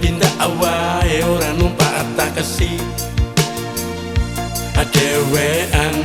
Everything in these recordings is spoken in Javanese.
pinta awae ora numpak taksi adewean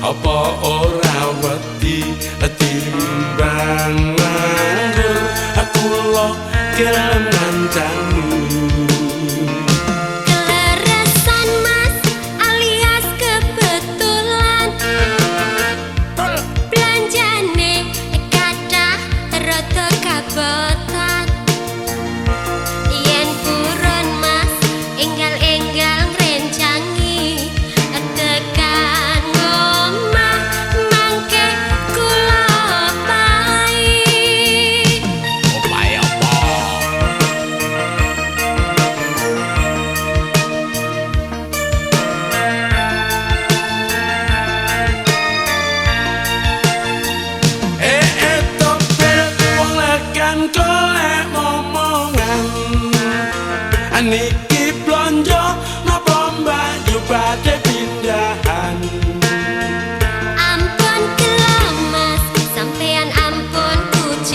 apa ora wedi timbang nganggur aku lo kelem kancane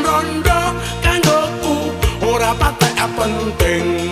rondo kanggo ora patek penting.